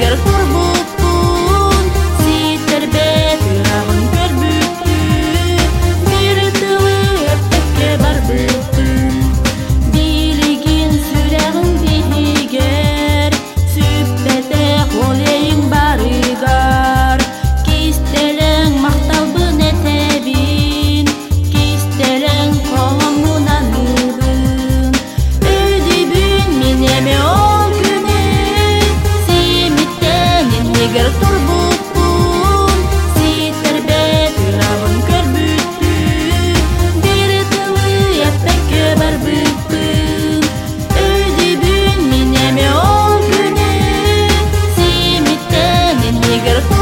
gotta Егер тұр бұлпұн Сетер бәді рабын көр бүттін Бері тылы әттен көбір бүттін Өйді бүн мен әме ол күні Семеттен егер тұр